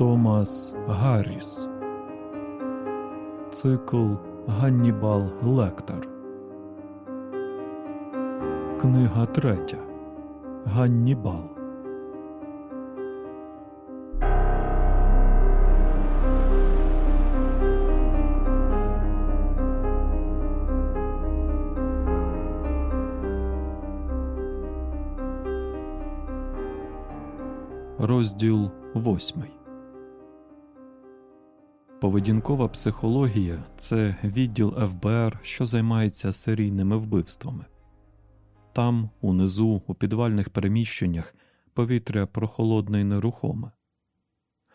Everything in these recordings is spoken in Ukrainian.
Томас Гарріс. Цикл Ганнібал Лектор. Книга третя. Ганнібал. Розділ восьмий. Поведінкова психологія це відділ ФБР, що займається серійними вбивствами. Там, унизу, у підвальних переміщеннях, повітря прохолодне і нерухоме.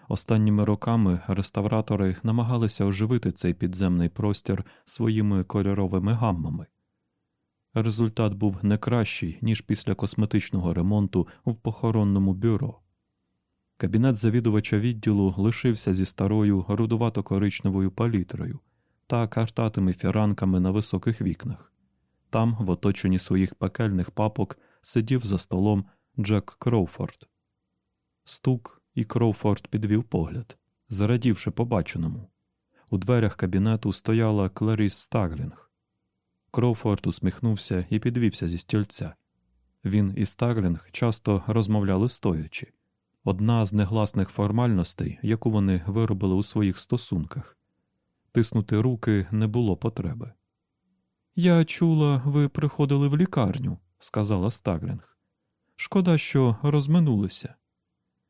Останніми роками реставратори намагалися оживити цей підземний простір своїми кольоровими гаммами. Результат був не кращий, ніж після косметичного ремонту в похоронному бюро. Кабінет завідувача відділу лишився зі старою рудувато-коричневою палітрою та картатими фіранками на високих вікнах. Там, в оточенні своїх пекельних папок, сидів за столом Джек Кроуфорд. Стук і Кроуфорд підвів погляд, зарадівши побаченому. У дверях кабінету стояла Кларіс Стаглінг. Кроуфорд усміхнувся і підвівся зі стільця. Він і Стаглінг часто розмовляли стоячи одна з негласних формальностей, яку вони виробили у своїх стосунках. Тиснути руки не було потреби. Я чула, ви приходили в лікарню, сказала Стаглінг. Шкода, що розминулися.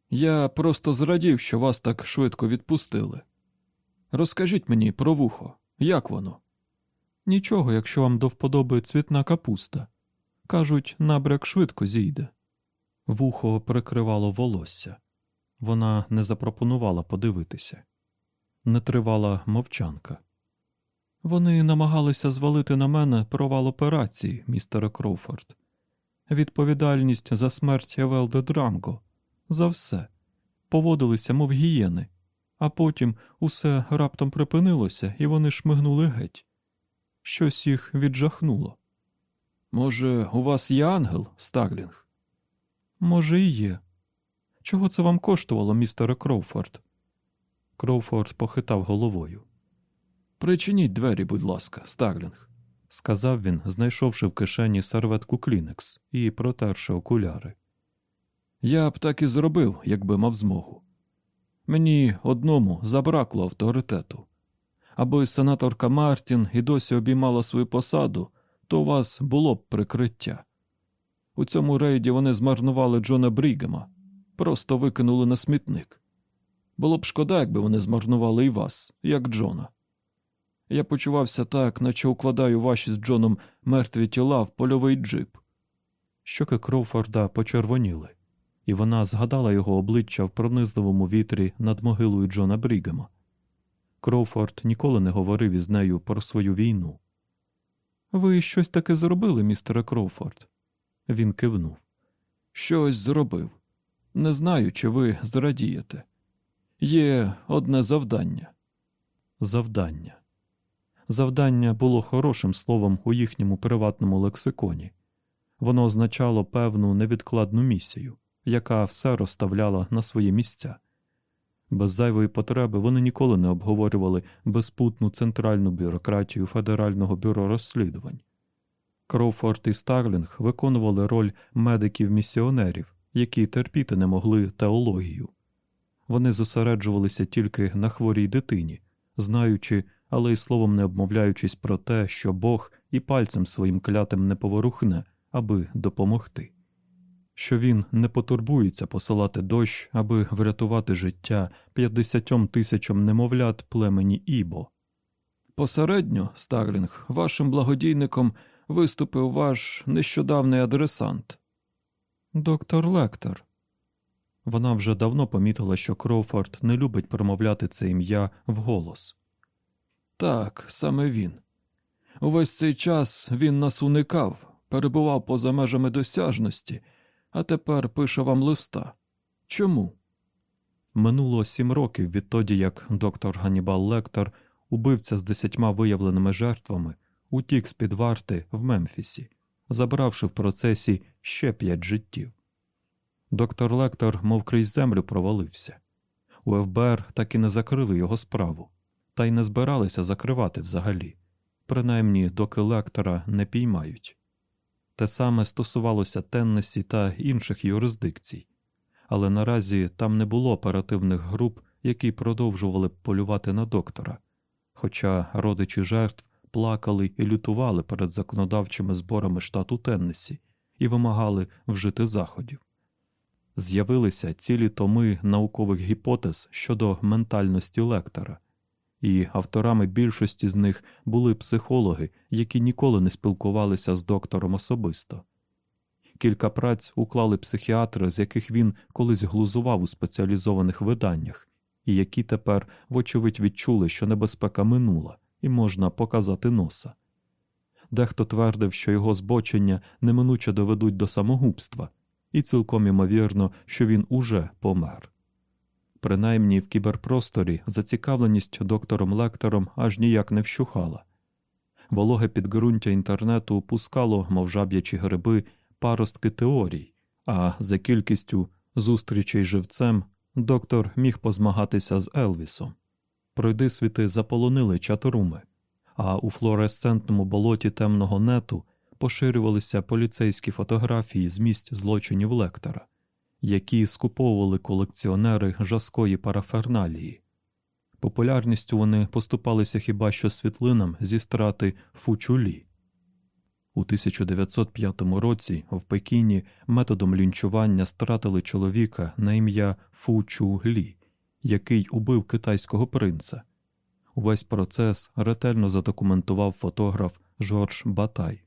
Я просто зрадів, що вас так швидко відпустили. Розкажіть мені про вухо, як воно? Нічого, якщо вам до вподоби цвітна капуста. Кажуть, набряк швидко зійде. Вухо прикривало волосся. Вона не запропонувала подивитися. Не тривала мовчанка. Вони намагалися звалити на мене провал операції, містере Кроуфорд. Відповідальність за смерть Евелде Дранго. За все. Поводилися, мов гієни, а потім усе раптом припинилося, і вони шмигнули геть. Щось їх віджахнуло. Може, у вас є ангел, Стаглінг? Може, і є. Чого це вам коштувало, містере Кроуфорд? Кроуфорд похитав головою. Причиніть двері, будь ласка, Стаглінг, сказав він, знайшовши в кишені серветку Клінекс і протерши окуляри. Я б так і зробив, якби мав змогу. Мені одному забракло авторитету. Аби сенаторка Мартін і досі обіймала свою посаду, то у вас було б прикриття. У цьому рейді вони змарнували Джона Брігема, просто викинули на смітник. Було б шкода, якби вони змарнували і вас, як Джона. Я почувався так, наче укладаю ваші з Джоном мертві тіла в польовий джип. Щоки Кроуфорда почервоніли, і вона згадала його обличчя в пронизливому вітрі над могилою Джона Брігема. Кроуфорд ніколи не говорив із нею про свою війну. Ви щось таке зробили, містере Кроуфорд? Він кивнув. Щось зробив. Не знаю, чи ви зрадієте. Є одне завдання. Завдання. Завдання було хорошим словом у їхньому приватному лексиконі. Воно означало певну невідкладну місію, яка все розставляла на свої місця. Без зайвої потреби вони ніколи не обговорювали безпутну центральну бюрократію Федерального бюро розслідувань. Кроуфорд і Старлінг виконували роль медиків-місіонерів, які терпіти не могли теологію. Вони зосереджувалися тільки на хворій дитині, знаючи, але й словом не обмовляючись про те, що Бог і пальцем своїм клятим не поворухне, аби допомогти, що він не потурбується посилати дощ, аби врятувати життя п'ятдесятьом тисячам немовлят племені Ібо. Посередньо, Старлінг, вашим благодійником виступив ваш нещодавний адресант. Доктор Лектор. Вона вже давно помітила, що Кроуфорд не любить промовляти це ім'я вголос. Так, саме він. Увесь цей час він нас уникав, перебував поза межами досяжності, а тепер пише вам листа. Чому? Минуло сім років відтоді, як доктор Ганібал Лектор, убивця з десятьма виявленими жертвами, утік з під варти в Мемфісі, забравши в процесі ще п'ять життів. Доктор Лектор, мов крізь землю, провалився. У ФБР так і не закрили його справу, та й не збиралися закривати взагалі, принаймні доки лектора не піймають. Те саме стосувалося Теннесі та інших юрисдикцій, але наразі там не було оперативних груп, які продовжували б полювати на доктора, хоча родичі жертв плакали і лютували перед законодавчими зборами штату Теннесі і вимагали вжити заходів. З'явилися цілі томи наукових гіпотез щодо ментальності лектора, і авторами більшості з них були психологи, які ніколи не спілкувалися з доктором особисто. Кілька праць уклали психіатри, з яких він колись глузував у спеціалізованих виданнях, і які тепер, вочевидь, відчули, що небезпека минула, і можна показати носа. Дехто твердив, що його збочення неминуче доведуть до самогубства, і цілком імовірно, що він уже помер. Принаймні в кіберпросторі зацікавленість доктором лектором аж ніяк не вщухала. Вологе підґрунтя інтернету пускало, мов жаб'ячі гриби, паростки теорій, а за кількістю зустрічей живцем доктор міг позмагатися з Елвісом. Пройдисвіти заполонили чатруми, а у флуоресцентному болоті темного нету поширювалися поліцейські фотографії з місць злочинів лектора, які скуповували колекціонери жаскої параферналії. Популярністю вони поступалися хіба що світлинам зі страти Фучулі. У 1905 році в Пекіні методом лінчування стратили чоловіка на ім'я Фу який убив китайського принца. Увесь процес ретельно задокументував фотограф Жорж Батай.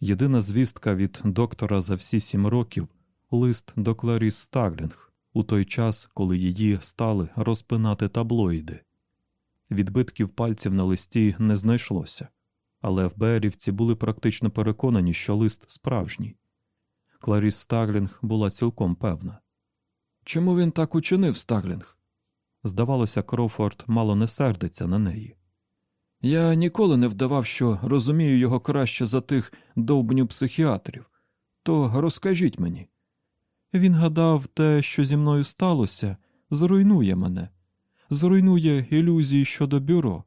Єдина звістка від доктора за всі сім років лист до Кларіс Стаглінг у той час, коли її стали розпинати таблоїди. Відбитків пальців на листі не знайшлося, але ФБРівці були практично переконані, що лист справжній. Кларіс Стаглінг була цілком певна. Чому він так учинив, Стаглінг? Здавалося, Крофорд мало не сердиться на неї. Я ніколи не вдавав, що розумію його краще за тих довбню психіатрів. То розкажіть мені. Він гадав, те, що зі мною сталося, зруйнує мене, зруйнує ілюзії щодо бюро,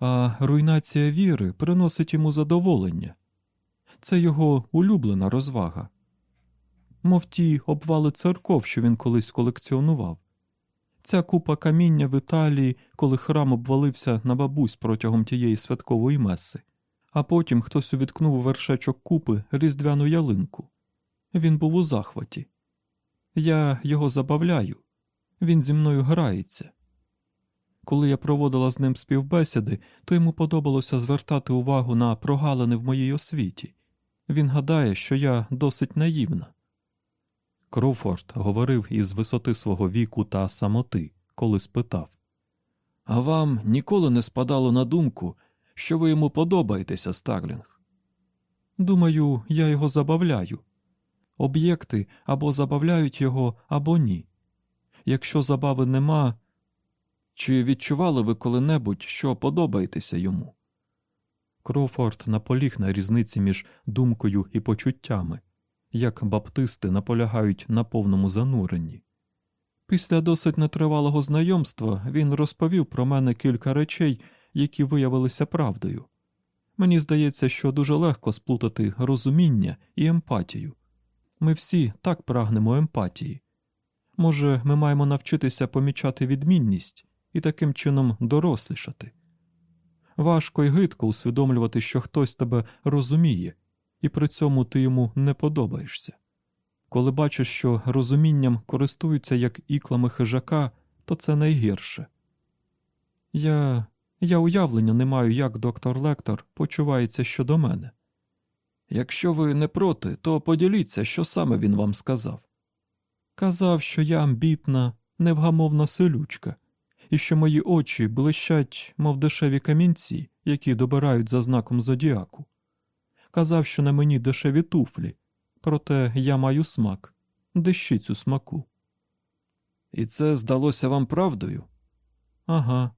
а руйнація віри приносить йому задоволення. Це його улюблена розвага. Мов ті обвали церков, що він колись колекціонував. Ця купа каміння в Італії, коли храм обвалився на бабусь протягом тієї святкової меси, а потім хтось увіткнув у вершечок купи різдвяну ялинку. Він був у захваті. Я його забавляю, він зі мною грається. Коли я проводила з ним співбесіди, то йому подобалося звертати увагу на прогалини в моїй освіті. Він гадає, що я досить наївна. Кроуфорд говорив із висоти свого віку та самоти, коли спитав А вам ніколи не спадало на думку, що ви йому подобаєтеся, Старлінг? Думаю, я його забавляю. Об'єкти або забавляють його, або ні. Якщо забави нема, чи відчували ви коли-небудь, що подобаєтеся йому? Кроуфорд наполіг на різниці між думкою і почуттями як баптисти наполягають на повному зануренні. Після досить нетривалого знайомства він розповів про мене кілька речей, які виявилися правдою. Мені здається, що дуже легко сплутати розуміння і емпатію. Ми всі так прагнемо емпатії. Може, ми маємо навчитися помічати відмінність і таким чином дорослішати. Важко й гидко усвідомлювати, що хтось тебе розуміє і при цьому ти йому не подобаєшся. Коли бачиш, що розумінням користуються як іклами хижака, то це найгірше. Я я уявлення не маю, як доктор Лектор почувається щодо мене. Якщо ви не проти, то поділіться, що саме він вам сказав. Казав, що я амбітна, невгамовна селючка, і що мої очі блищать, мов дешеві камінці, які добирають за знаком зодіаку казав, що на мені дешеві туфлі, проте я маю смак, дещицю смаку. І це здалося вам правдою? Ага,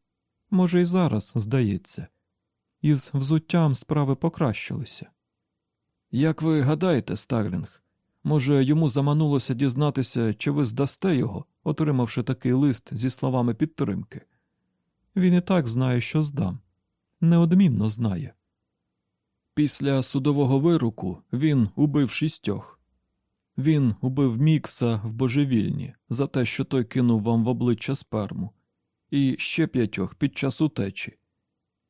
може, і зараз здається. Із взуттям справи покращилися. Як ви гадаєте, Старлінг, може, йому заманулося дізнатися, чи ви здасте його, отримавши такий лист зі словами підтримки. Він і так знає, що здам. Неодмінно знає. Після судового вироку він убив шістьох. Він убив Мікса в божевільні за те, що той кинув вам в обличчя сперму, і ще п'ятьох під час утечі.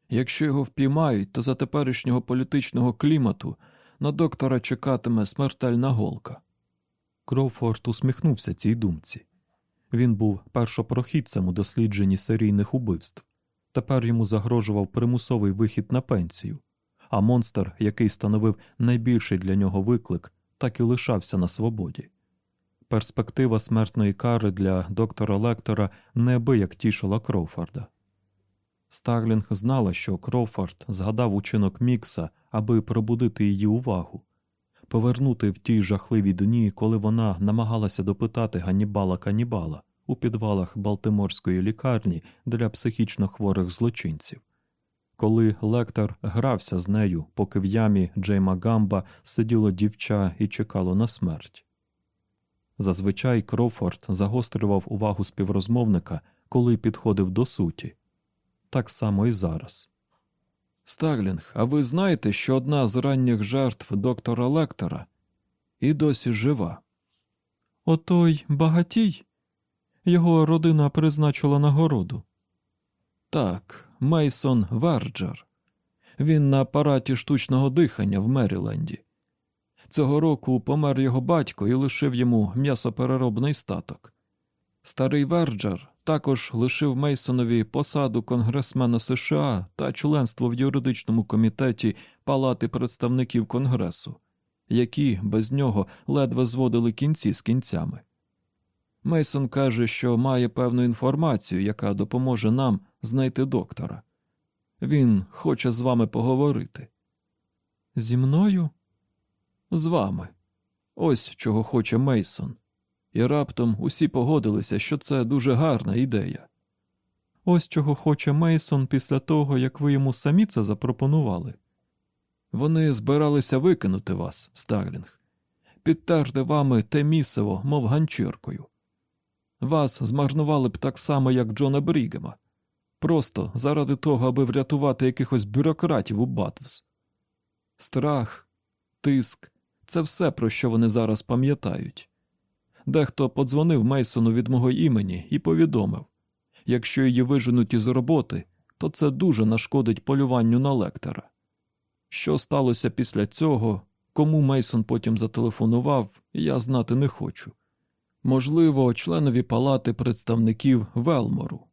Якщо його впіймають, то за теперішнього політичного клімату на доктора чекатиме смертельна голка. Кроуфорд усміхнувся цій думці. Він був першопрохідцем у дослідженні серійних убивств. Тепер йому загрожував примусовий вихід на пенсію, а монстр, який становив найбільший для нього виклик, так і лишався на свободі. Перспектива смертної кари для доктора Лектора неабияк тішила Кроуфорда. Старлінг знала, що Кроуфорд згадав учинок Мікса, аби пробудити її увагу, повернути в ті жахливі дні, коли вона намагалася допитати Ганнібала Канібала у підвалах Балтиморської лікарні для психічно хворих злочинців, коли лектор грався з нею, поки в ямі Джейма Гамба сиділо дівча і чекало на смерть. Зазвичай Кроуфорд загострював увагу співрозмовника, коли підходив до суті. Так само і зараз. Старлінг, а ви знаєте, що одна з ранніх жертв доктора Лектора і досі жива? Отой багатій. Його родина призначила нагороду. Так, Мейсон Верджер. Він на апараті штучного дихання в Меріленді. Цього року помер його батько і лишив йому м'ясопереробний статок. Старий Верджер також лишив Мейсонові посаду конгресмена США та членство в юридичному комітеті Палати представників Конгресу, які без нього ледве зводили кінці з кінцями. Мейсон каже, що має певну інформацію, яка допоможе нам знайти доктора. Він хоче з вами поговорити. Зі мною? З вами. Ось чого хоче Мейсон. І раптом усі погодилися, що це дуже гарна ідея. Ось чого хоче Мейсон після того, як ви йому самі це запропонували. Вони збиралися викинути вас, Старлінг, підтерти вами те місиво, мов ганчіркою. Вас змарнували б так само, як Джона Брігема, просто заради того, аби врятувати якихось бюрократів у Батвс. Страх, тиск це все, про що вони зараз пам'ятають. Дехто подзвонив Мейсону від мого імені і повідомив якщо її виженуть із роботи, то це дуже нашкодить полюванню на лектора. Що сталося після цього, кому Мейсон потім зателефонував, я знати не хочу. Можливо, членові палати представників Велмору.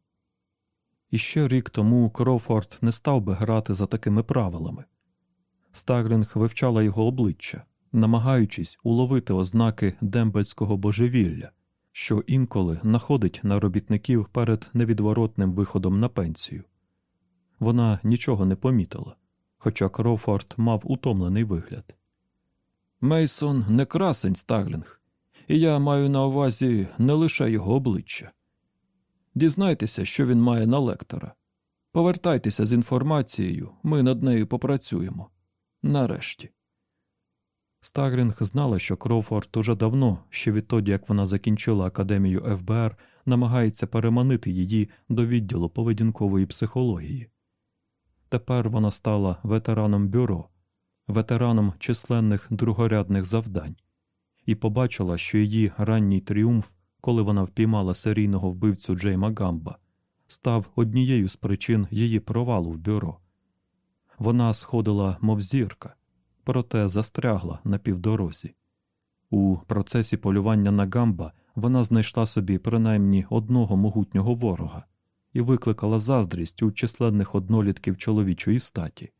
І ще рік тому Крофорд не став би грати за такими правилами. Старлінг вивчала його обличчя, намагаючись уловити ознаки дембельського божевілля, що інколи находить на робітників перед невідворотним виходом на пенсію. Вона нічого не помітила, хоча Крофорд мав утомлений вигляд. Мейсон не красень Старлінг, і я маю на увазі не лише його обличчя. Дізнайтеся, що він має на Лектора. Повертайтеся з інформацією, ми над нею попрацюємо. Нарешті. Старлінг знала, що Кроуфорд уже давно, ще відтоді, як вона закінчила академію ФБР, намагається переманити її до відділу поведінкової психології. Тепер вона стала ветераном бюро, ветераном численних другорядних завдань, і побачила, що її ранній тріумф, коли вона впіймала серійного вбивцю Джейма Гамба, став однією з причин її провалу в бюро. Вона сходила, мов зірка проте застрягла на півдорозі. У процесі полювання на Гамба вона знайшла собі принаймні одного могутнього ворога і викликала заздрість у численних однолітків чоловічої статі.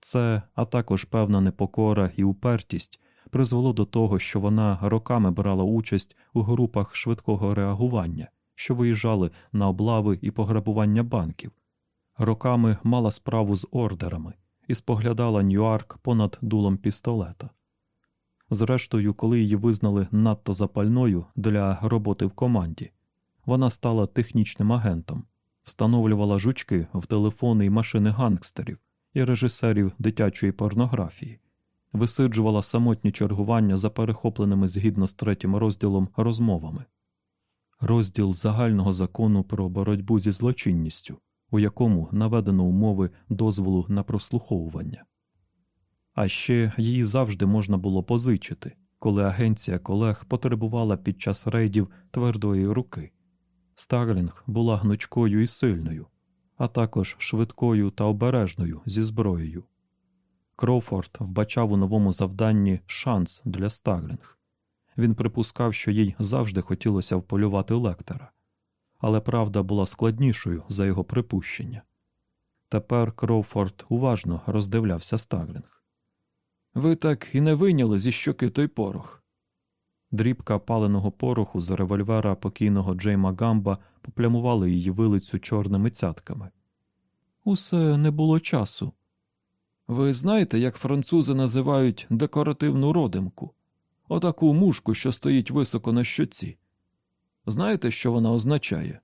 Це, а також певна непокора і упертість призвело до того, що вона роками брала участь у групах швидкого реагування, що виїжджали на облави і пограбування банків, роками мала справу з ордерами і споглядала Ньюарк понад дулом пістолета. Зрештою, коли її визнали надто запальною для роботи в команді, вона стала технічним агентом, встановлювала жучки в телефони і машини гангстерів і режисерів дитячої порнографії, висиджувала самотні чергування за перехопленими згідно з третім розділом розмовами. розділ загального закону про боротьбу зі злочинністю, у якому наведено умови дозволу на прослуховування. А ще її завжди можна було позичити, коли агенція колег потребувала під час рейдів твердої руки. Старлінг була гнучкою і сильною, а також швидкою та обережною зі зброєю. Кроуфорд вбачав у новому завданні шанс для Старлінг. Він припускав, що їй завжди хотілося вполювати Лектора, але правда була складнішою за його припущення. Тепер Кроуфорд уважно роздивлявся Старлінг. Ви так і не вийняли зі щоки той порох. Дрібка паленого пороху з револьвера покійного Джейма Гамба поплямувала її вилицю чорними цятками. Усе не було часу. Ви знаєте, як французи називають декоративну родимку? Отаку мушку, що стоїть високо на щоці. Знаєте, що вона означає?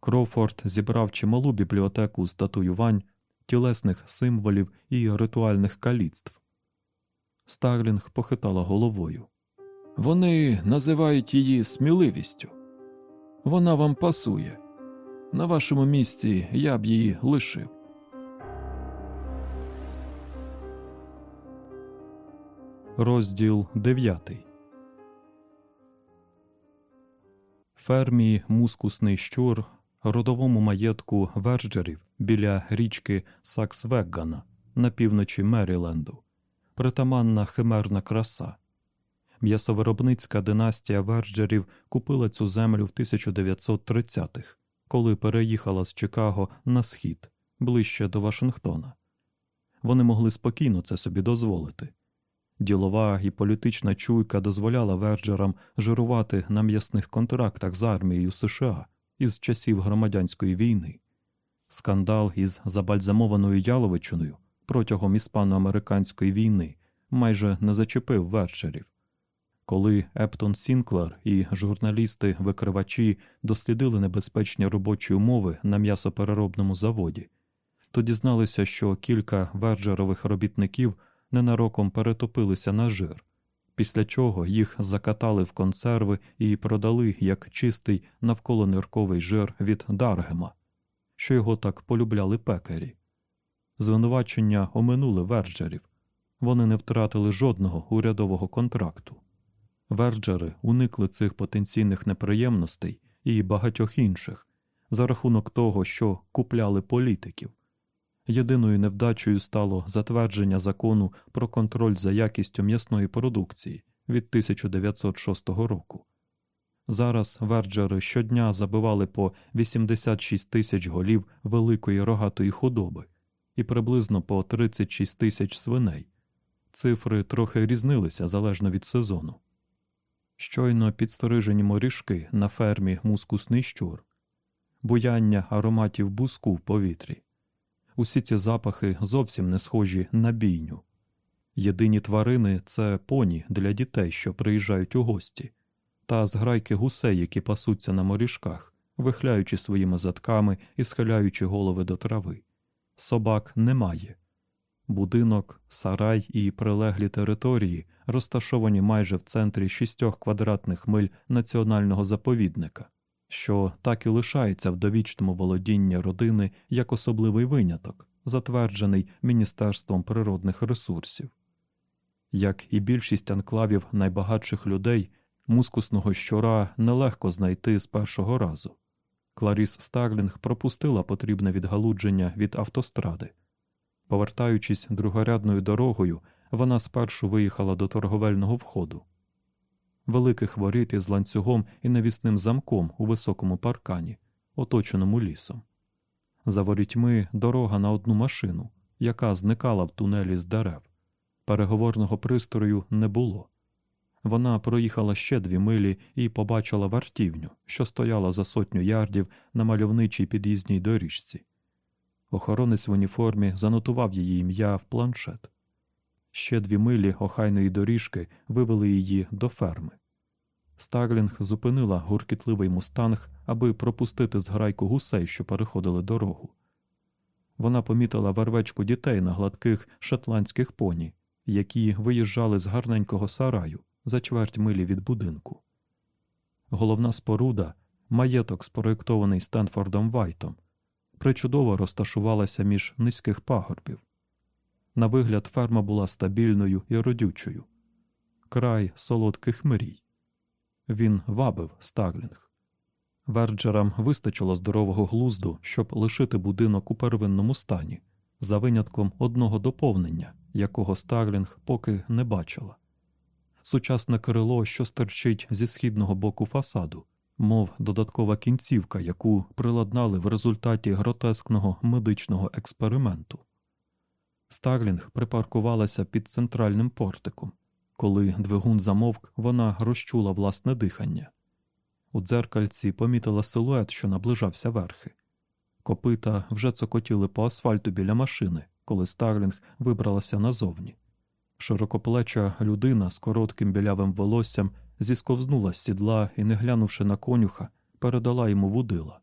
Кроуфорд зібрав чималу бібліотеку з татуювань, тілесних символів і ритуальних каліцтв. Старлінг похитала головою. Вони називають її сміливістю. Вона вам пасує. На вашому місці я б її лишив. Розділ 9 Фермі Мускусний щур, родовому маєтку Верджерів біля річки Саксвеггана на півночі Меріленду, притаманна химерна краса. М'ясовиробницька династія Верджерів купила цю землю в 1930-х, коли переїхала з Чикаго на схід, ближче до Вашингтона. Вони могли спокійно це собі дозволити. Ділова і політична чуйка дозволяла Верджерам жирувати на м'ясних контрактах з армією США із часів громадянської війни. Скандал із забальзамованою яловичиною протягом іспано-американської війни майже не зачепив Верджерів. Коли Ептон Сінклер і журналісти-викривачі дослідили небезпечні робочі умови на м'ясопереробному заводі, то дізналися, що кілька верджерових робітників ненароком перетопилися на жир, після чого їх закатали в консерви і продали як чистий навколонирковий жир від Даргема, що його так полюбляли пекарі. Звинувачення оминули верджерів, вони не втратили жодного урядового контракту. Верджери уникли цих потенційних неприємностей і багатьох інших за рахунок того, що купляли політиків. Єдиною невдачею стало затвердження закону про контроль за якістю м'ясної продукції від 1906 року. Зараз верджери щодня забивали по 86 тисяч голів великої рогатої худоби і приблизно по 36 тисяч свиней. Цифри трохи різнилися залежно від сезону. Щойно підстрижені морішки на фермі мускусний щур, буяння ароматів буску в повітрі. Усі ці запахи зовсім не схожі на бійню. Єдині тварини це поні для дітей, що приїжджають у гості, та зграйки гусей, які пасуться на морішках, вихляючи своїми задками і схиляючи голови до трави. Собак немає. Будинок, сарай і прилеглі території розташовані майже в центрі шістьох квадратних миль національного заповідника що так і лишається в довічному володінні родини як особливий виняток, затверджений Міністерством природних ресурсів. Як і більшість анклавів найбагатших людей, мускусного щура нелегко знайти з першого разу. Кларіс Старлінг пропустила потрібне відгалудження від автостради. Повертаючись другорядною дорогою, вона спершу виїхала до торговельного входу великих воріт із ланцюгом і навісним замком у високому паркані, оточеному лісом. За ворітьми дорога на одну машину, яка зникала в тунелі з дерев. Переговорного пристрою не було. Вона проїхала ще дві милі і побачила вартівню, що стояла за сотню ярдів на мальовничій під'їзній доріжці. Охоронець в уніформі занотував її ім'я в планшет. Ще дві милі охайної доріжки вивели її до ферми. Старлінг зупинила гуркітливий мустанг, аби пропустити зграйку гусей, що переходили дорогу. Вона помітила вервечку дітей на гладких шотландських поні, які виїжджали з гарненького сараю за чверть милі від будинку. Головна споруда, маєток, спроєктований Стенфордом Вайтом, пречудово розташувалася між низьких пагорбів. На вигляд, ферма була стабільною і родючою, край солодких мрій. Він вабив Стаглінг. Верджерам вистачило здорового глузду, щоб лишити будинок у первинному стані, за винятком одного доповнення, якого Стаглінг поки не бачила. Сучасне крило, що стерчить зі східного боку фасаду, мов додаткова кінцівка, яку приладнали в результаті гротескного медичного експерименту. Стаглінг припаркувалася під центральним портиком. Коли двигун замовк, вона розчула власне дихання. У дзеркальці помітила силует, що наближався верхи. Копита вже цокотіли по асфальту біля машини, коли Старлінг вибралася назовні. Широкоплеча людина з коротким білявим волоссям зісковзнула з сідла і, не глянувши на конюха, передала йому вудила.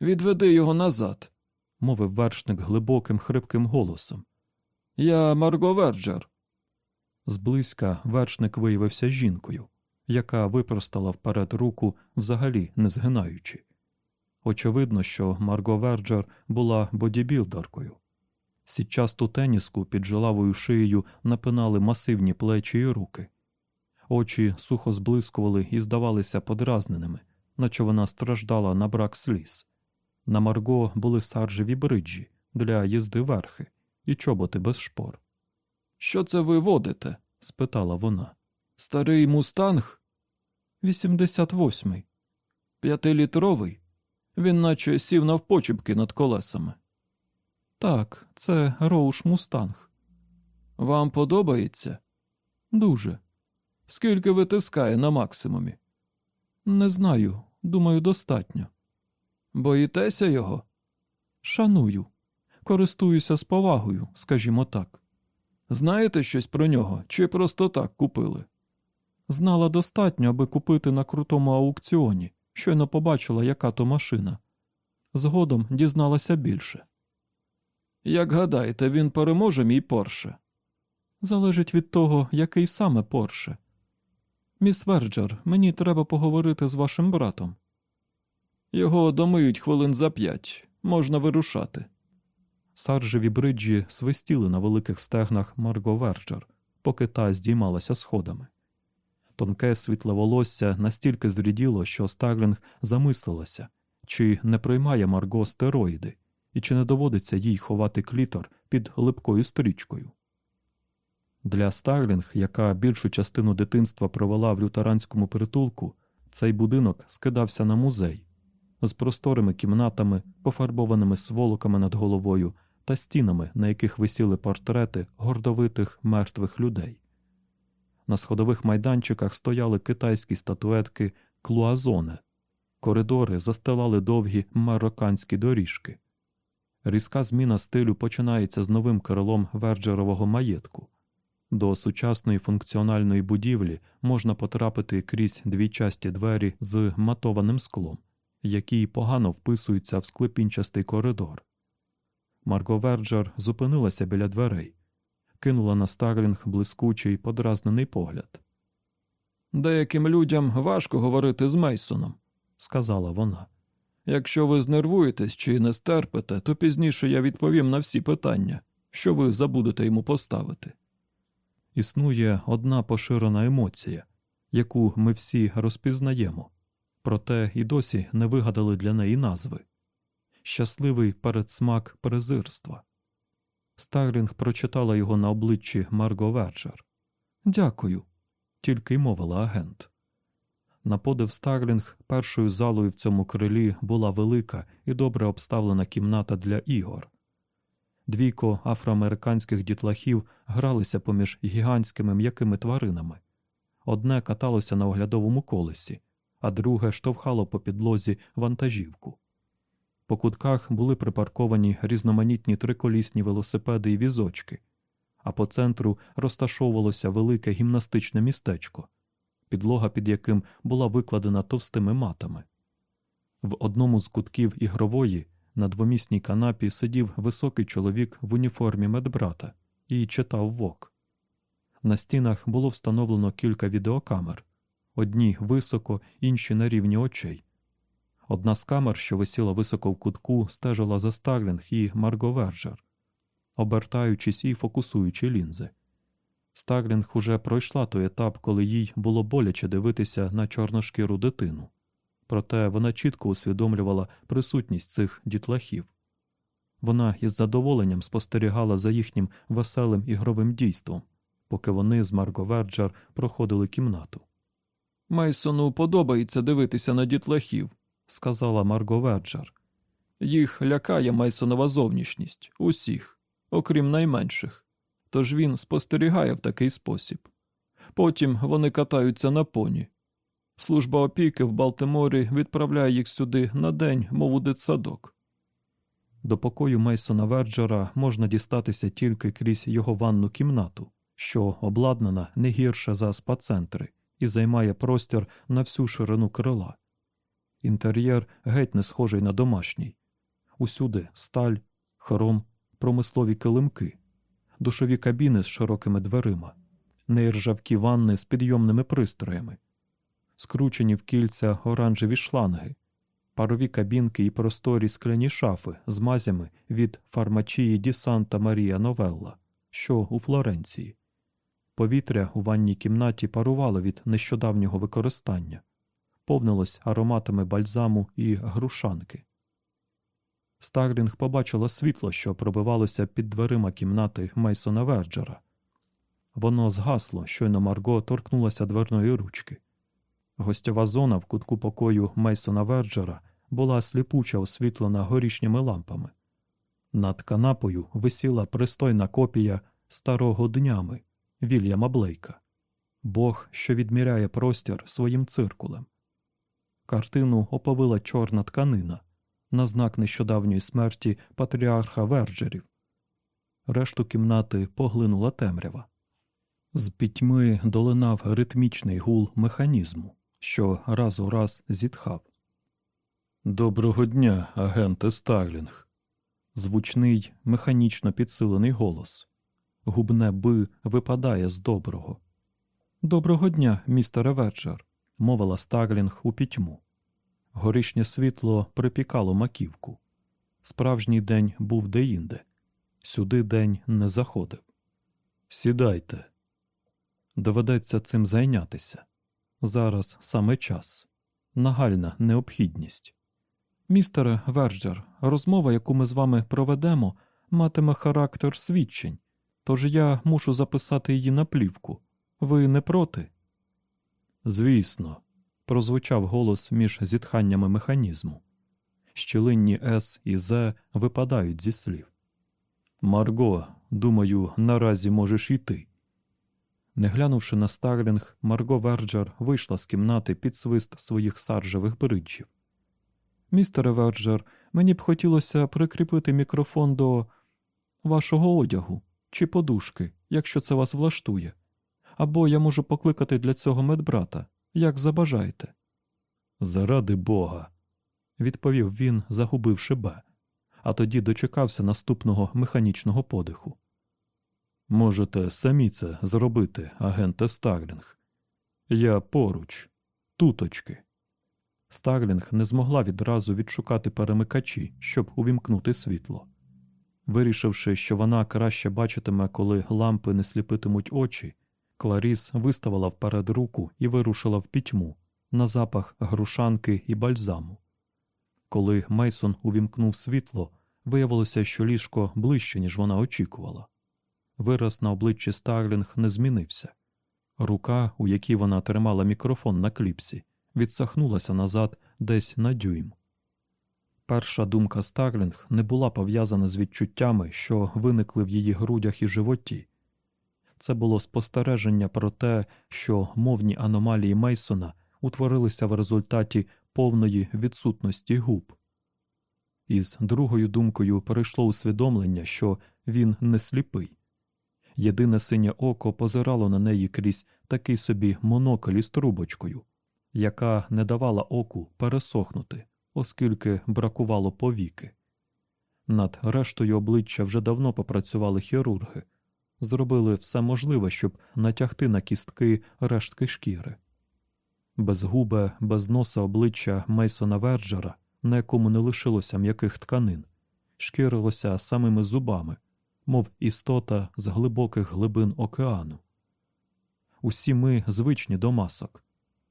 Відведи його назад, мовив вершник глибоким, хрипким голосом. Я Марго Верджер. Зблизька вершник виявився жінкою, яка випростала вперед руку, взагалі не згинаючи. Очевидно, що Марго Верджер була бодібілдеркою. Сітчасту теніску під жилавою шиєю напинали масивні плечі і руки. Очі сухо зблискували і здавалися подразненими, наче вона страждала на брак сліз. На Марго були саржеві бриджі для їзди верхи і чоботи без шпор. Що це ви водите? спитала вона. Старий мустанг? Вісімдесят восьмий. П'ятилітровий? Він наче сів навпочіпки над колесами. Так, це Роуш Мустанг. Вам подобається? Дуже. Скільки витискає на максимумі? Не знаю. Думаю, достатньо. Боїтеся його? Шаную. Користуюся з повагою, скажімо так. Знаєте щось про нього, чи просто так купили? Знала достатньо, аби купити на крутому аукціоні, щойно побачила, яка то машина. Згодом дізналася більше. Як гадаєте, він переможе мій Порше? Залежить від того, який саме Порше. Міс Верджер, мені треба поговорити з вашим братом. Його домиють хвилин за п'ять, можна вирушати. Саржеві бриджі свистіли на великих стегнах Марго Верджер, поки та здіймалася сходами. Тонке світле волосся настільки зріділо, що Старлінг замислилася, чи не приймає Марго стероїди, і чи не доводиться їй ховати клітор під липкою стрічкою. Для Старлінг, яка більшу частину дитинства провела в лютеранському притулку, цей будинок скидався на музей з просторими кімнатами, пофарбованими сволоками над головою та стінами, на яких висіли портрети гордовитих мертвих людей. На сходових майданчиках стояли китайські статуетки клуазоне, коридори застилали довгі марокканські доріжки. Різка зміна стилю починається з новим крилом Верджерового маєтку. До сучасної функціональної будівлі можна потрапити крізь двійчасті двері з матованим склом, які погано вписуються в склепінчастий коридор. Марго Верджер зупинилася біля дверей, кинула на Старлінг блискучий подразнений погляд. Деяким людям важко говорити з Мейсоном, сказала вона. Якщо ви знервуєтесь чи не стерпите, то пізніше я відповім на всі питання, що ви забудете йому поставити. Існує одна поширена емоція, яку ми всі розпізнаємо, проте і досі не вигадали для неї назви щасливий передсмак презирства. Старлінг прочитала його на обличчі Марго Верджер. Дякую, тільки й мовила агент. На подив Старлінг першою залою в цьому крилі була велика і добре обставлена кімната для ігор. Двійко афроамериканських дітлахів гралися поміж гігантськими м'якими тваринами. Одне каталося на оглядовому колесі, а друге штовхало по підлозі вантажівку. По кутках були припарковані різноманітні триколісні велосипеди і візочки, а по центру розташовувалося велике гімнастичне містечко, підлога під яким була викладена товстими матами. В одному з кутків ігрової на двомісній канапі сидів високий чоловік в уніформі медбрата і читав вок. На стінах було встановлено кілька відеокамер. Одні високо, інші на рівні очей. Одна з камер, що висіла високо в кутку, стежила за Старлінг і Марго Верджер, обертаючись і фокусуючи лінзи. Старлінг уже пройшла той етап, коли їй було боляче дивитися на чорношкіру дитину, проте вона чітко усвідомлювала присутність цих дітлахів. Вона із задоволенням спостерігала за їхнім веселим ігровим дійством, поки вони з Марго Верджер проходили кімнату. Мейсону подобається дивитися на дітлахів, сказала Марго Верджер. Їх лякає Мейсонова зовнішність усіх, окрім найменших. Тож він спостерігає в такий спосіб. Потім вони катаються на поні. Служба опіки в Балтиморі відправляє їх сюди на день, мов у дитсадок. До покою Мейсона Верджера можна дістатися тільки крізь його ванну кімнату, що обладнана не гірше за спа-центри і займає простір на всю ширину крила. Інтер'єр геть не схожий на домашній. Усюди сталь, хром, промислові килимки, душові кабіни з широкими дверима, нейржавкі ванни з підйомними пристроями, скручені в кільця оранжеві шланги, парові кабінки і просторі скляні шафи з мазями від фармачії Ді Санта Марія Новелла, що у Флоренції. Повітря у ванній кімнаті парувало від нещодавнього використання, повнилось ароматами бальзаму і грушанки. Старлінг побачила світло, що пробивалося під дверима кімнати Мейсона Верджера. Воно згасло, щойно Марго торкнулася дверної ручки. Гостьова зона в кутку покою Мейсона Верджера була сліпуча освітлена горішніми лампами. Над канапою висіла пристойна копія старого днями Вільяма Блейка, Бог, що відміряє простір своїм циркулем. Картину оповила чорна тканина на знак нещодавньої смерті патріарха Верджерів. Решту кімнати поглинула темрява. З пітьми долинав ритмічний гул механізму, що раз у раз зітхав. Доброго дня, агенте Старлінг. Звучний, механічно підсилений голос. Губне би випадає з доброго. Доброго дня, містере Верджер, мовила Старлінг у пітьму. Горішнє світло припікало маківку. Справжній день був деінде. Сюди день не заходив. Сідайте. Доведеться цим зайнятися. Зараз саме час, нагальна необхідність. Містере Верджер, розмова, яку ми з вами проведемо, матиме характер свідчень, тож я мушу записати її на плівку. Ви не проти? Звісно, прозвучав голос між зітханнями механізму. Щілинні С і З випадають зі слів. Марго, думаю, наразі можеш йти. Не глянувши на Старлінг, Марго Верджер вийшла з кімнати під свист своїх саржевих бриджів. Містере Верджер, мені б хотілося прикріпити мікрофон до вашого одягу чи подушки, якщо це вас влаштує. Або я можу покликати для цього медбрата, як забажаєте. Заради бога, відповів він, загубивши Б, а тоді дочекався наступного механічного подиху. Можете самі це зробити, агенте Старлінг. Я поруч, туточки. Старлінг не змогла відразу відшукати перемикачі, щоб увімкнути світло. Вирішивши, що вона краще бачитиме, коли лампи не сліпитимуть очі, Кларіс виставила вперед руку і вирушила в пітьму на запах грушанки і бальзаму. Коли Мейсон увімкнув світло, виявилося, що ліжко ближче, ніж вона очікувала. Вираз на обличчі Старлінг не змінився. Рука, у якій вона тримала мікрофон на кліпсі, відсахнулася назад десь на дюйм. Перша думка Старлінг не була пов'язана з відчуттями, що виникли в її грудях і животі. Це було спостереження про те, що мовні аномалії Мейсона утворилися в результаті повної відсутності губ. Із другою думкою перейшло усвідомлення, що він не сліпий. Єдине синє око позирало на неї крізь такий собі монокль із трубочкою, яка не давала оку пересохнути, оскільки бракувало повіки. Над рештою обличчя вже давно попрацювали хірурги, зробили все можливе, щоб натягти на кістки рештки шкіри. Безгубе, без носа обличчя Мейсона Верджера, на якому не лишилося м'яких тканин, шкірилося самими зубами, мов істота з глибоких глибин океану. Усі ми звичні до масок,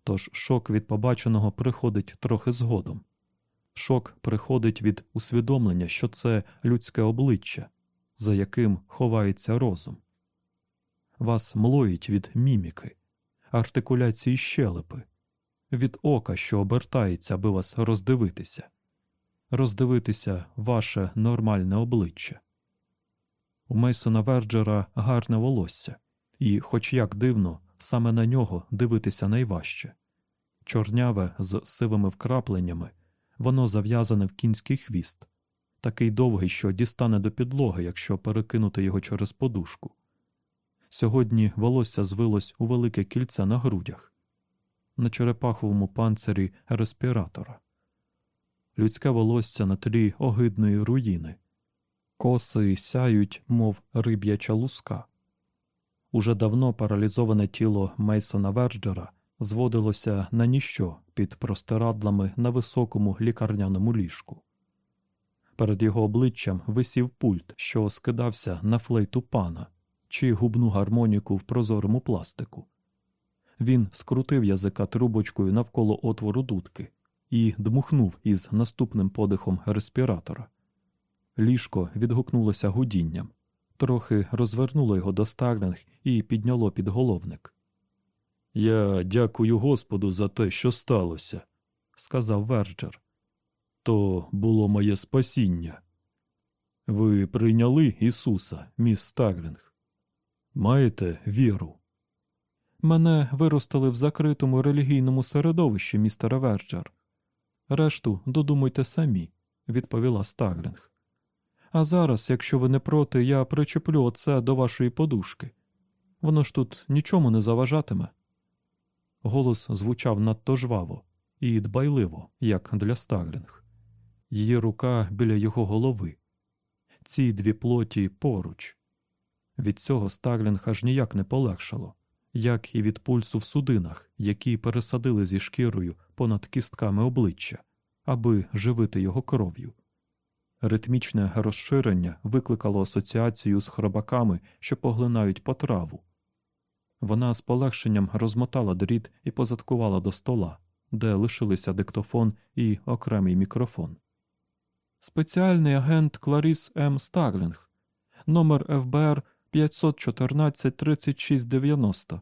тож шок від побаченого приходить трохи згодом. Шок приходить від усвідомлення, що це людське обличчя, за яким ховається розум. Вас млоїть від міміки, артикуляції щелепи, від ока, що обертається, аби вас роздивитися, роздивитися ваше нормальне обличчя. У Мейсона Верджера гарне волосся, і, хоч як дивно, саме на нього дивитися найважче. Чорняве з сивими вкрапленнями, воно зав'язане в кінський хвіст, такий довгий, що дістане до підлоги, якщо перекинути його через подушку. Сьогодні волосся звилось у велике кільце на грудях, на черепаховому панцирі респіратора, людське волосся на тлі огидної руїни, коси сяють, мов риб'яча луска. Уже давно паралізоване тіло Мейсона Верджера зводилося на ніщо під простирадлами на високому лікарняному ліжку. Перед його обличчям висів пульт, що скидався на флейту пана чи губну гармоніку в прозорому пластику. Він скрутив язика трубочкою навколо отвору дудки і дмухнув із наступним подихом респіратора. Ліжко відгукнулося гудінням, трохи розвернуло його до Старлінг і підняло підголовник. Я дякую Господу за те, що сталося, сказав Верджер. То було моє спасіння. Ви прийняли Ісуса, міс Старлінг? Маєте віру? Мене виростили в закритому релігійному середовищі, містер Верджер. Решту додумуйте самі, відповіла Старлінг. А зараз, якщо ви не проти, я причеплю оце до вашої подушки. Воно ж тут нічому не заважатиме. Голос звучав надто жваво і дбайливо, як для Старлінг. Її рука біля його голови. Ці дві плоті поруч. Від цього Старлінг аж ніяк не полегшало, як і від пульсу в судинах, які пересадили зі шкірою понад кістками обличчя, аби живити його кров'ю. Ритмічне розширення викликало асоціацію з хробаками, що поглинають потраву. Вона з полегшенням розмотала дріт і позадкувала до стола, де лишилися диктофон і окремий мікрофон. Спеціальний агент Кларіс М. Старлінг, номер ФБР 514 3690.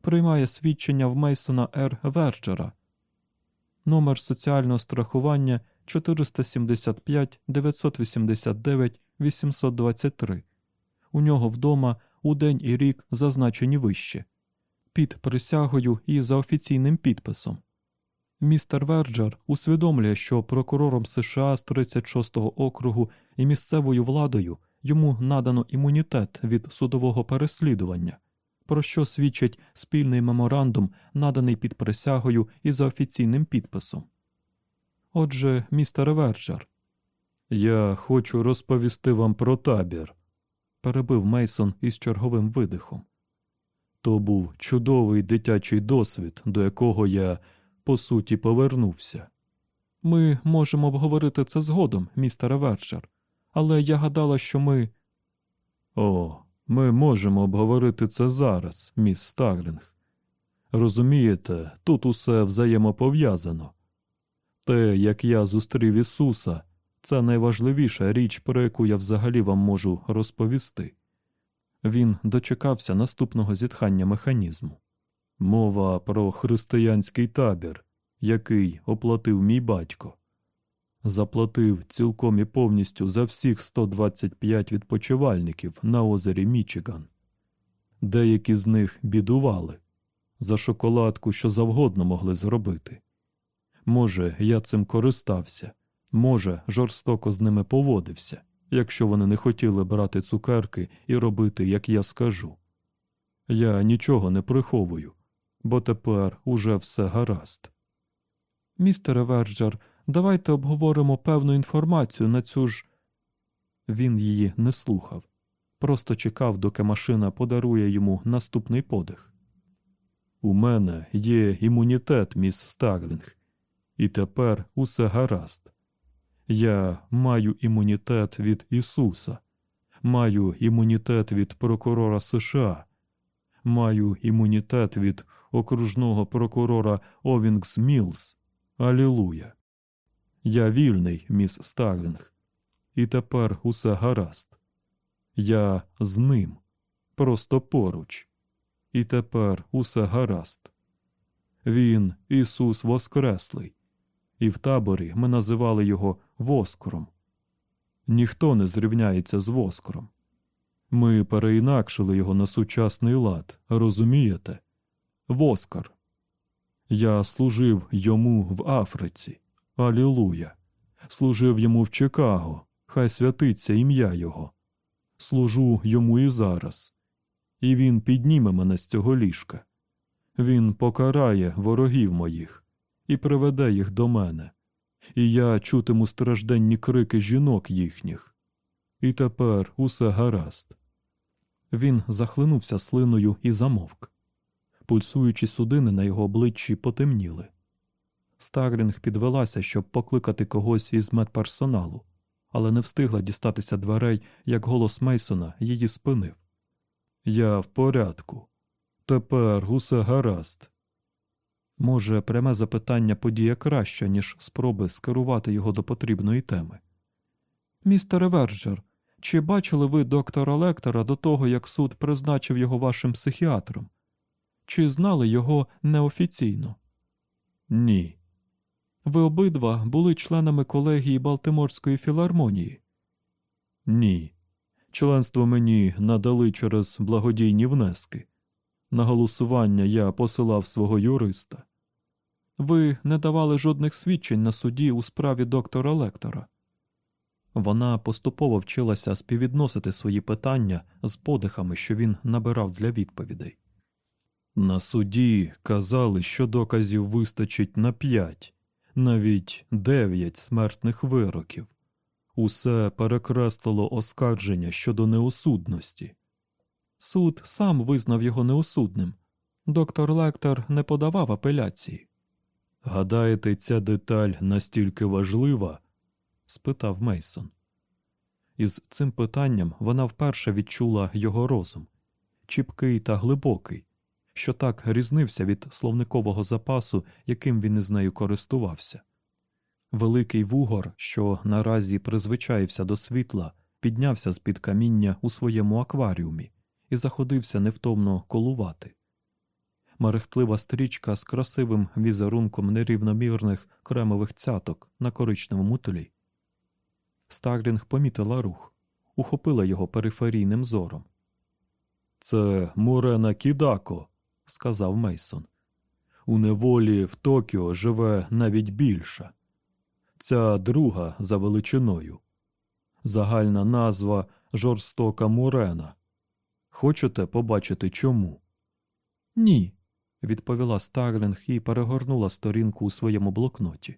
Приймає свідчення в Мейсона Р. Верджера. Номер соціального страхування 475 989 823. У нього вдома у день і рік зазначені вище, під присягою і за офіційним підписом. Містер Верджер усвідомлює, що прокурором США з 36-го округу і місцевою владою йому надано імунітет від судового переслідування, про що свідчить спільний меморандум, наданий під присягою і за офіційним підписом. Отже, містер Верджер, я хочу розповісти вам про табір, перебив Мейсон із черговим видихом. То був чудовий дитячий досвід, до якого я, по суті, повернувся. Ми можемо обговорити це згодом, містере Верджер, але я гадала, що ми. О, ми можемо обговорити це зараз, міс Старлінг. Розумієте, тут усе взаємопов'язано. Те, як я зустрів Ісуса, це найважливіша річ, про яку я взагалі вам можу розповісти. Він дочекався наступного зітхання механізму. Мова про християнський табір, який оплатив мій батько. Заплатив цілком і повністю за всіх 125 відпочивальників на озері Мічиган. Деякі з них бідували за шоколадку, що завгодно могли зробити. Може, я цим користався, може, жорстоко з ними поводився, якщо вони не хотіли брати цукерки і робити, як я скажу. Я нічого не приховую, бо тепер уже все гаразд. Містере Верджер, давайте обговоримо певну інформацію на цю ж. Він її не слухав, просто чекав, доки машина подарує йому наступний подих. У мене є імунітет, міс Старлінг, і тепер усе гаразд. Я маю імунітет від Ісуса, маю імунітет від прокурора США, маю імунітет від окружного прокурора Овінгс Мілс. Алілуя. Я вільний, міс Старлінг, і тепер усе гаразд. Я з ним, просто поруч, і тепер усе гаразд. Він Ісус Воскреслий, і в таборі ми називали його Воскором. Ніхто не зрівняється з Воскором. Ми переінакшили його на сучасний лад, розумієте? Воскар. Я служив йому в Африці. Алілуя. Служив йому в Чикаго. Хай святиться ім'я Його. Служу йому і зараз. І він підніме мене з цього ліжка. Він покарає ворогів моїх і приведе їх до мене, і я чутиму стражденні крики жінок їхніх. І тепер усе гаразд. Він захлинувся слиною і замовк. Пульсуючі судини на його обличчі потемніли. Старлінг підвелася, щоб покликати когось із медперсоналу, але не встигла дістатися дверей, як голос Мейсона її спинив. Я в порядку. Тепер усе гаразд. Може, пряме запитання подіє краще, ніж спроби скерувати його до потрібної теми. Містере Верджер, чи бачили ви доктора Лектора до того, як суд призначив його вашим психіатром? Чи знали його неофіційно? Ні. Ви обидва були членами колегії Балтиморської філармонії? Ні. Членство мені надали через благодійні внески. На голосування я посилав свого юриста. Ви не давали жодних свідчень на суді у справі доктора Лектора. Вона поступово вчилася співвідносити свої питання з подихами, що він набирав для відповідей. На суді казали, що доказів вистачить на п'ять, навіть дев'ять смертних вироків. Усе перекреслило оскарження щодо неосудності. Суд сам визнав його неосудним. Доктор Лектор не подавав апеляції. Гадаєте, ця деталь настільки важлива? спитав Мейсон. Із цим питанням вона вперше відчула його розум чіпкий та глибокий, що так різнився від словникового запасу, яким він із нею користувався. Великий вугор, що наразі призвичаївся до світла, піднявся з під каміння у своєму акваріумі і заходився невтомно колувати. Мерехтлива стрічка з красивим візерунком нерівномірних кремових цяток на коричневому тлі. Старлінг помітила рух, ухопила його периферійним зором. Це Мурена Кідако, сказав Мейсон. У неволі в Токіо живе навіть більша. Ця друга за величиною. Загальна назва жорстока Мурена. Хочете побачити чому? Ні, відповіла Старлінг і перегорнула сторінку у своєму блокноті.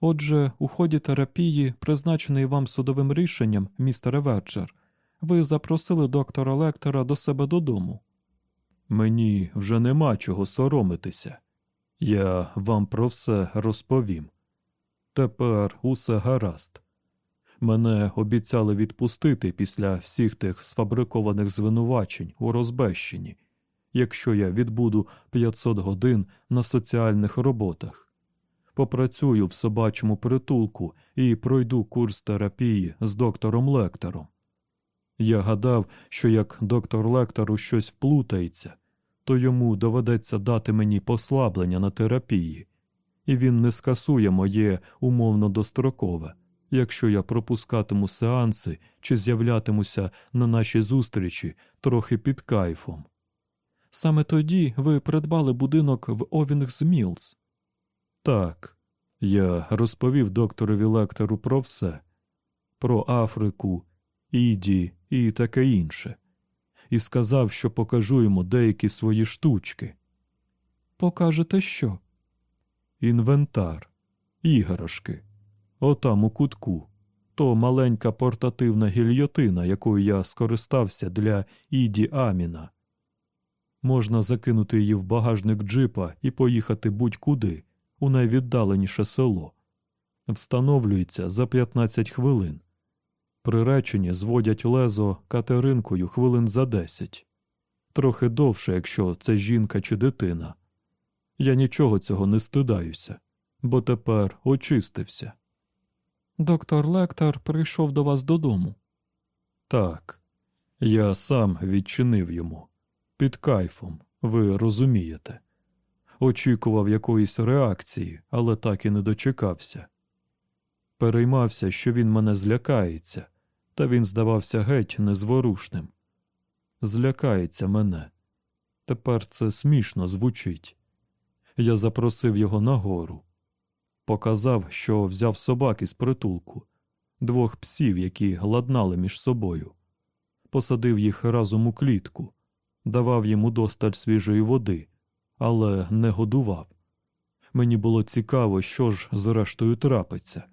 Отже, у ході терапії, призначеної вам судовим рішенням, містере Верджер, ви запросили доктора Лектора до себе додому. Мені вже нема чого соромитися. Я вам про все розповім. Тепер усе гаразд. Мене обіцяли відпустити після всіх тих сфабрикованих звинувачень у розбещенні, якщо я відбуду 500 годин на соціальних роботах, попрацюю в собачому притулку і пройду курс терапії з доктором Лектором. Я гадав, що як доктор Лектору щось вплутається, то йому доведеться дати мені послаблення на терапії, і він не скасує моє умовно дострокове, якщо я пропускатиму сеанси чи з'являтимуся на наші зустрічі трохи під кайфом. Саме тоді ви придбали будинок в Овінгс Мілз. Так, я розповів докторові лектору про все, про Африку, Іді і таке інше і сказав, що покажу йому деякі свої штучки. Покажете що? Інвентар, іграшки. Отам у кутку. То маленька портативна гільйотина, якою я скористався для Іді Аміна. Можна закинути її в багажник джипа і поїхати будь-куди, у найвіддаленіше село. Встановлюється за 15 хвилин. Приречені зводять лезо катеринкою хвилин за 10. Трохи довше, якщо це жінка чи дитина. Я нічого цього не стидаюся, бо тепер очистився. Доктор Лектор прийшов до вас додому. Так, я сам відчинив йому. Під кайфом, ви розумієте. Очікував якоїсь реакції, але так і не дочекався. Переймався, що він мене злякається, та він здавався геть незворушним. Злякається мене. Тепер це смішно звучить. Я запросив його нагору. Показав, що взяв собак із притулку, двох псів, які ладнали між собою. Посадив їх разом у клітку, давав їм удосталь свіжої води, але не годував. Мені було цікаво, що ж зрештою трапиться.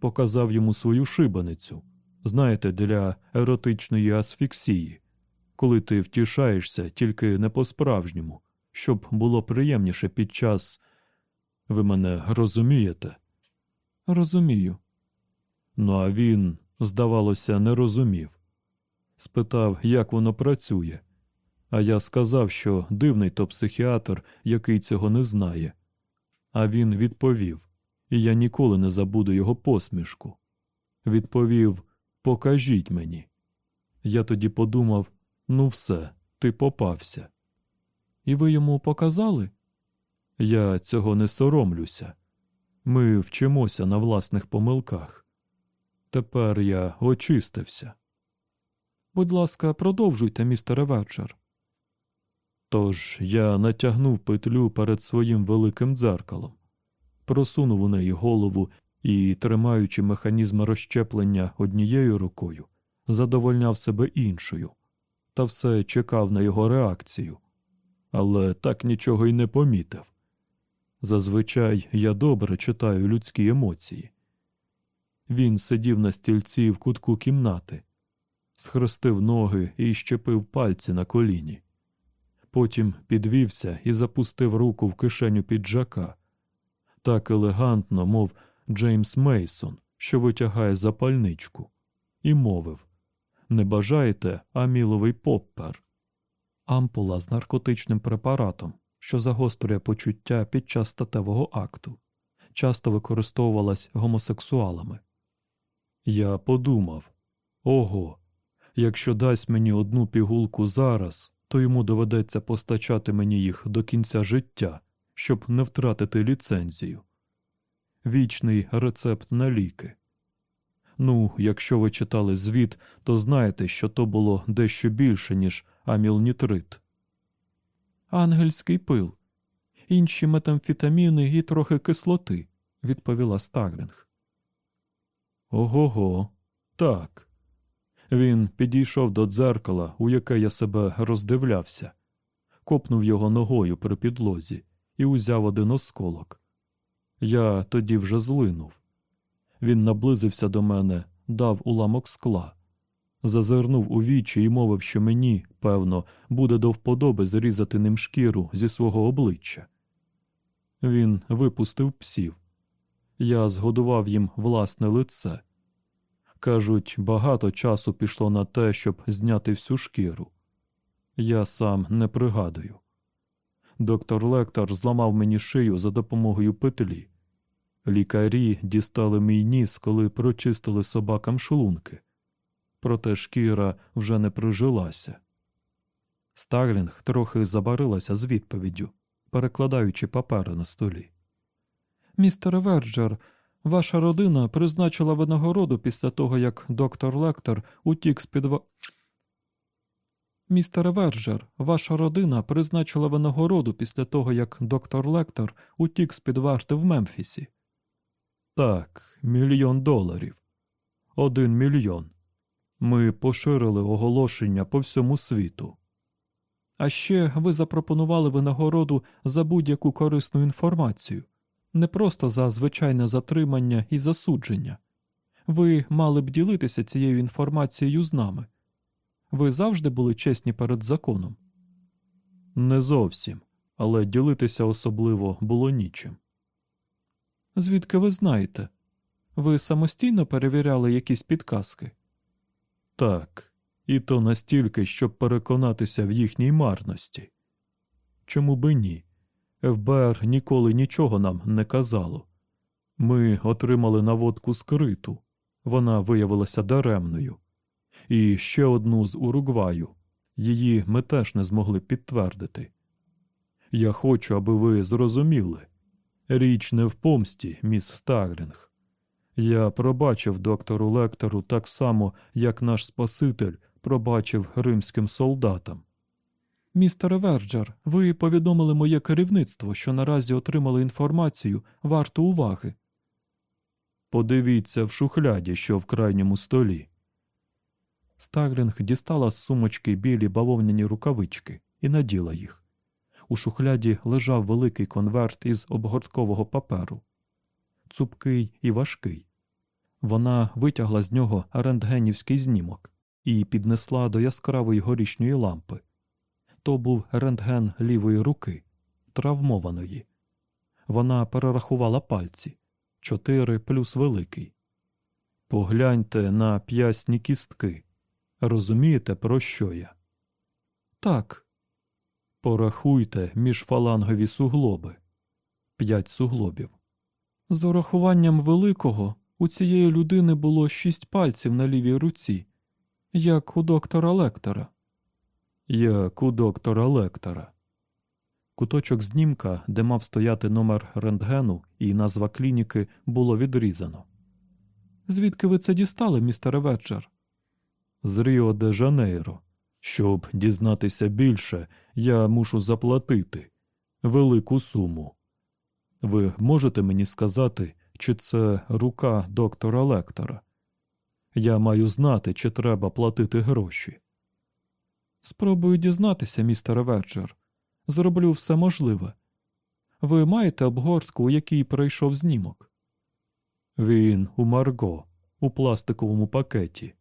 Показав йому свою шибаницю, знаєте, для еротичної асфіксії, коли ти втішаєшся тільки не по-справжньому, щоб було приємніше під час. Ви мене розумієте? Розумію. Ну а він, здавалося, не розумів. Спитав, як воно працює. А я сказав, що дивний то психіатр, який цього не знає. А він відповів, і я ніколи не забуду його посмішку. Відповів Покажіть мені. Я тоді подумав ну, все, ти попався. І ви йому показали? Я цього не соромлюся. Ми вчимося на власних помилках. Тепер я очистився. Будь ласка, продовжуйте, містере Вечер. Тож я натягнув петлю перед своїм великим дзеркалом, просунув у неї голову і, тримаючи механізм розщеплення однією рукою, задовольняв себе іншою, та все чекав на його реакцію, але так нічого й не помітив. Зазвичай я добре читаю людські емоції. Він сидів на стільці в кутку кімнати, схрестив ноги і щепив пальці на коліні. Потім підвівся і запустив руку в кишеню піджака так елегантно, мов Джеймс Мейсон, що витягає запальничку, і мовив Не бажаєте аміловий поппер? Ампула з наркотичним препаратом, що загострює почуття під час статевого акту, часто використовувалась гомосексуалами. Я подумав ого, якщо дасть мені одну пігулку зараз, то йому доведеться постачати мені їх до кінця життя, щоб не втратити ліцензію. Вічний рецепт на ліки. Ну, якщо ви читали звіт, то знаєте, що то було дещо більше, ніж амілнітрит. Ангельський пил, інші метамфітаміни і трохи кислоти, відповіла Старлінг. Ого, го так. Він підійшов до дзеркала, у яке я себе роздивлявся, копнув його ногою при підлозі і узяв один осколок. Я тоді вже злинув. Він наблизився до мене, дав уламок скла, зазирнув у вічі і мовив, що мені, певно, буде до вподоби зрізати ним шкіру зі свого обличчя. Він випустив псів. Я згодував їм власне лице. Кажуть, багато часу пішло на те, щоб зняти всю шкіру. Я сам не пригадую. Доктор Лектор зламав мені шию за допомогою петлі. Лікарі дістали мій ніс, коли прочистили собакам шлунки. Проте шкіра вже не прижилася. Старлінг трохи забарилася з відповіддю, перекладаючи папери на столі. Містер Верджер, ваша родина призначила винагороду після того, як доктор Лектор утік з під Містер Верджер, ваша родина призначила винагороду після того, як доктор Лектор утік з під варти в Мемфісі. Так, мільйон доларів. Один мільйон. Ми поширили оголошення по всьому світу. А ще ви запропонували винагороду за будь-яку корисну інформацію, не просто за звичайне затримання і засудження. Ви мали б ділитися цією інформацією з нами. Ви завжди були чесні перед законом. Не зовсім, але ділитися особливо було нічим. Звідки ви знаєте? Ви самостійно перевіряли якісь підказки? Так, і то настільки, щоб переконатися в їхній марності. Чому би ні? ФБР ніколи нічого нам не казало. Ми отримали наводку скриту, вона виявилася даремною, і ще одну з Уругваю. Її ми теж не змогли підтвердити. Я хочу, аби ви зрозуміли. Річ не в помсті, міс Старлінг. Я пробачив доктору Лектору так само, як наш Спаситель пробачив римським солдатам. Містере Верджер, ви повідомили моє керівництво, що наразі отримали інформацію варту уваги. Подивіться в шухляді, що в крайньому столі. Старлінг дістала з сумочки білі бавовняні рукавички і наділа їх. У шухляді лежав великий конверт із обгорткового паперу, цупкий і важкий. Вона витягла з нього рентгенівський знімок і піднесла до яскравої горішньої лампи. То був рентген лівої руки, травмованої. Вона перерахувала пальці чотири плюс великий. Погляньте на п'ясні кістки. Розумієте, про що я? Так. Порахуйте міжфалангові суглоби. П'ять суглобів. З урахуванням великого у цієї людини було шість пальців на лівій руці, як у доктора Лектора. Як у доктора Лектора. Куточок знімка, де мав стояти номер рентгену і назва клініки, було відрізано. Звідки ви це дістали, містере Веджер? З Ріо де Жанейро. Щоб дізнатися більше, я мушу заплатити велику суму. Ви можете мені сказати, чи це рука доктора Лектора? Я маю знати, чи треба платити гроші. Спробую дізнатися, містере Верджер. Зроблю все можливе. Ви маєте обгортку, у якій пройшов знімок? Він у Марго, у пластиковому пакеті.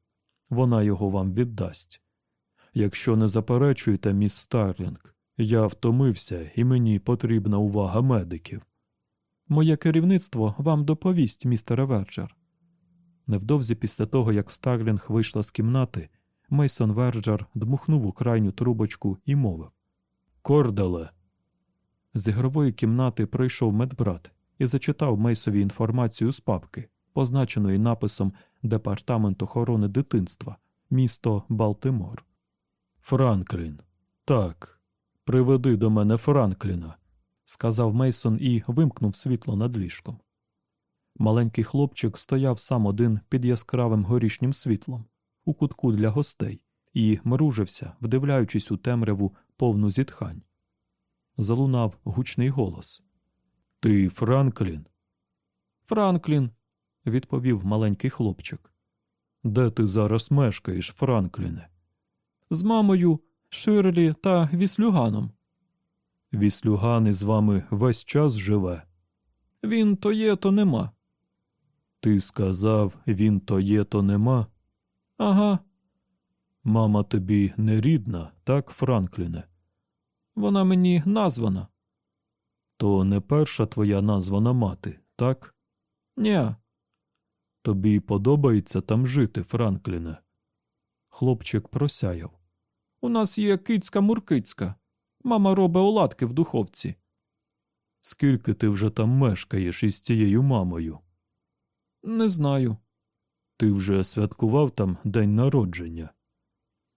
Вона його вам віддасть. Якщо не заперечуєте, міс Старлінг, я втомився і мені потрібна увага медиків. Моє керівництво вам доповість, містере Верджер. Невдовзі після того, як Старлінг вийшла з кімнати, Мейсон Верджер дмухнув у крайню трубочку і мовив Кордале. З ігрової кімнати прийшов медбрат і зачитав Мейсові інформацію з папки, позначеної написом Департамент охорони дитинства, місто Балтимор. Франклін. Так, приведи до мене Франкліна, сказав Мейсон і вимкнув світло над ліжком. Маленький хлопчик стояв сам один під яскравим горішнім світлом у кутку для гостей і мружився, вдивляючись у темряву повну зітхань. Залунав гучний голос. Ти Франклін? Франклін, відповів маленький хлопчик. Де ти зараз мешкаєш, Франкліне? З мамою, Ширлі та Віслюганом. Віслюган із вами весь час живе. Він то є, то нема. Ти сказав, він то є, то нема. Ага. Мама тобі не рідна, так, Франкліне? Вона мені названа. То не перша твоя названа мати, так? Ні. Тобі подобається там жити, Франкліне? Хлопчик просяяв. У нас є кицька муркицька. Мама робить оладки в духовці. Скільки ти вже там мешкаєш із цією мамою? Не знаю. Ти вже святкував там день народження?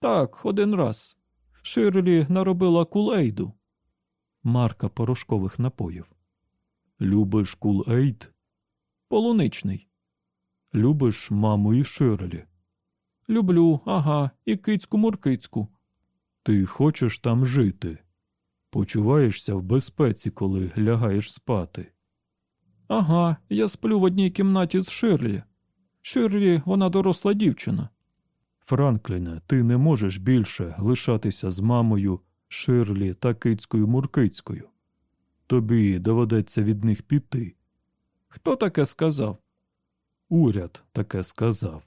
Так, один раз. Ширлі наробила кулейду. Марка порошкових напоїв. Любиш Kool-Aid? Полуничний. Любиш маму і Ширлі? Люблю, ага, і кицьку муркицьку. Ти хочеш там жити? Почуваєшся в безпеці, коли лягаєш спати? Ага, я сплю в одній кімнаті з Ширлі. Ширлі, вона доросла дівчина. Франкліне, ти не можеш більше лишатися з мамою Ширлі та кицькою муркицькою. Тобі доведеться від них піти. Хто таке сказав? Уряд таке сказав.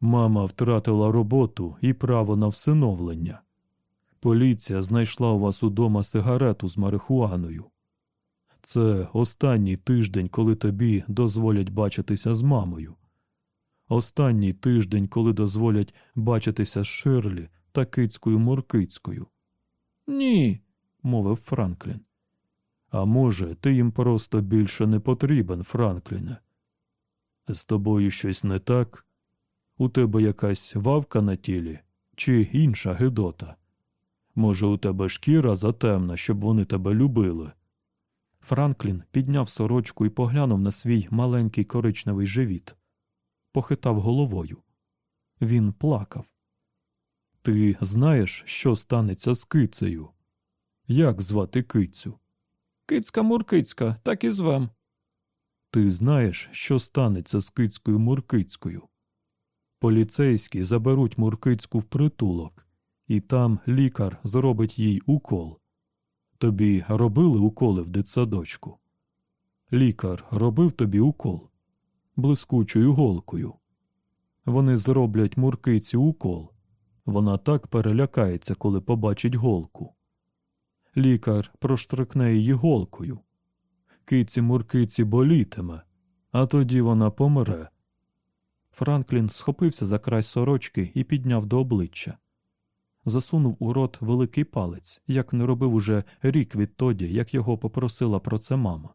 Мама втратила роботу і право на всиновлення. Поліція знайшла у вас удома сигарету з марихуаною. Це останній тиждень, коли тобі дозволять бачитися з мамою. Останній тиждень, коли дозволять бачитися з Ширлі та кицькою Муркицькою. Ні, мовив Франклін. А може, ти їм просто більше не потрібен, Франкліне? З тобою щось не так? У тебе якась вавка на тілі чи інша гидота? Може, у тебе шкіра затемна, щоб вони тебе любили? Франклін підняв сорочку і поглянув на свій маленький коричневий живіт, похитав головою. Він плакав. Ти знаєш, що станеться з кицею? Як звати кицю? Кицька Муркицька, так і звем. Ти знаєш, що станеться з кицькою Муркицькою? Поліцейські заберуть Муркицьку в притулок, і там лікар зробить їй укол. Тобі робили уколи в дитсадочку? Лікар робив тобі укол блискучою голкою. Вони зроблять муркиці укол. Вона так перелякається, коли побачить голку. Лікар проштрикне її голкою. Киці муркиці болітиме, а тоді вона помре. Франклін схопився за край сорочки і підняв до обличчя. Засунув у рот великий палець, як не робив уже рік відтоді, як його попросила про це мама.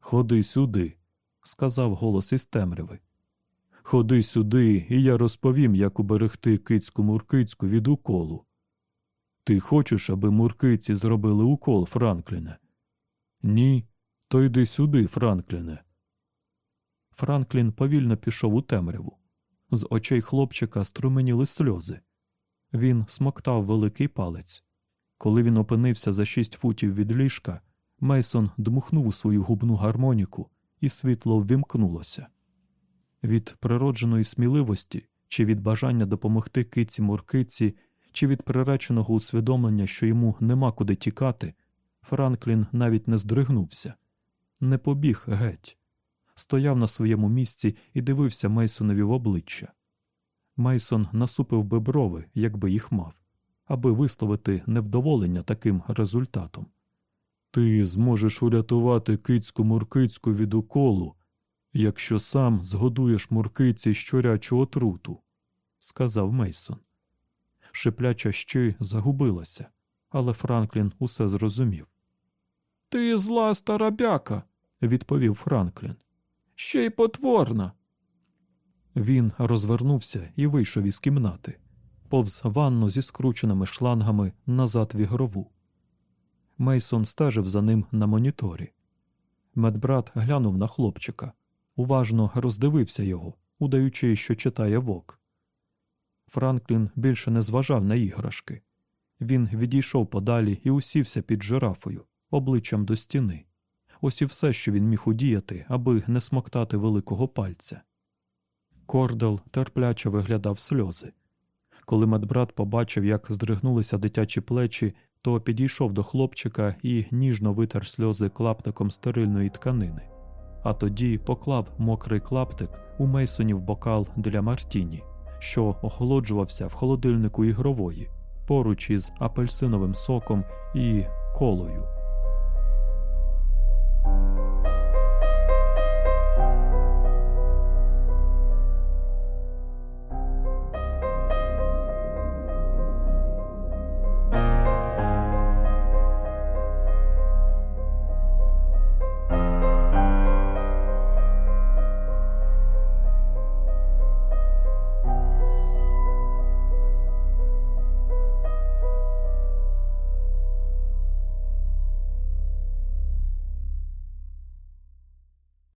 Ходи сюди, сказав голос із темряви. Ходи сюди, і я розповім, як уберегти кицьку муркицьку від уколу. Ти хочеш, аби муркиці зробили укол, Франкліне? Ні, то йди сюди, Франкліне. Франклін повільно пішов у темряву. З очей хлопчика струменіли сльози. Він смоктав великий палець. Коли він опинився за шість футів від ліжка, Мейсон дмухнув свою губну гармоніку, і світло ввімкнулося. Від природженої сміливості чи від бажання допомогти киці муркиці, чи від приреченого усвідомлення, що йому нема куди тікати, Франклін навіть не здригнувся, не побіг геть, стояв на своєму місці і дивився Мейсонові в обличчя. Мейсон насупив би брови, якби їх мав, аби висловити невдоволення таким результатом. Ти зможеш урятувати кицьку муркицьку від уколу, якщо сам згодуєш муркиці щурячу отруту, сказав Мейсон. Шипляча щи загубилася, але Франклін усе зрозумів. Ти зла стара бяка, відповів Франклін. Ще й потворна. Він розвернувся і вийшов із кімнати, повз ванну зі скрученими шлангами назад в ігрову. Мейсон стежив за ним на моніторі. Медбрат глянув на хлопчика, уважно роздивився його, удаючи, що читає вок. Франклін більше не зважав на іграшки. Він відійшов подалі і усівся під жирафою, обличчям до стіни. Ось і все, що він міг удіяти, аби не смоктати великого пальця. Кордел терпляче виглядав сльози. Коли медбрат побачив, як здригнулися дитячі плечі, то підійшов до хлопчика і ніжно витер сльози клаптиком стерильної тканини, а тоді поклав мокрий клаптик у Мейсонів бокал для Мартіні, що охолоджувався в холодильнику ігрової, поруч із апельсиновим соком і колою.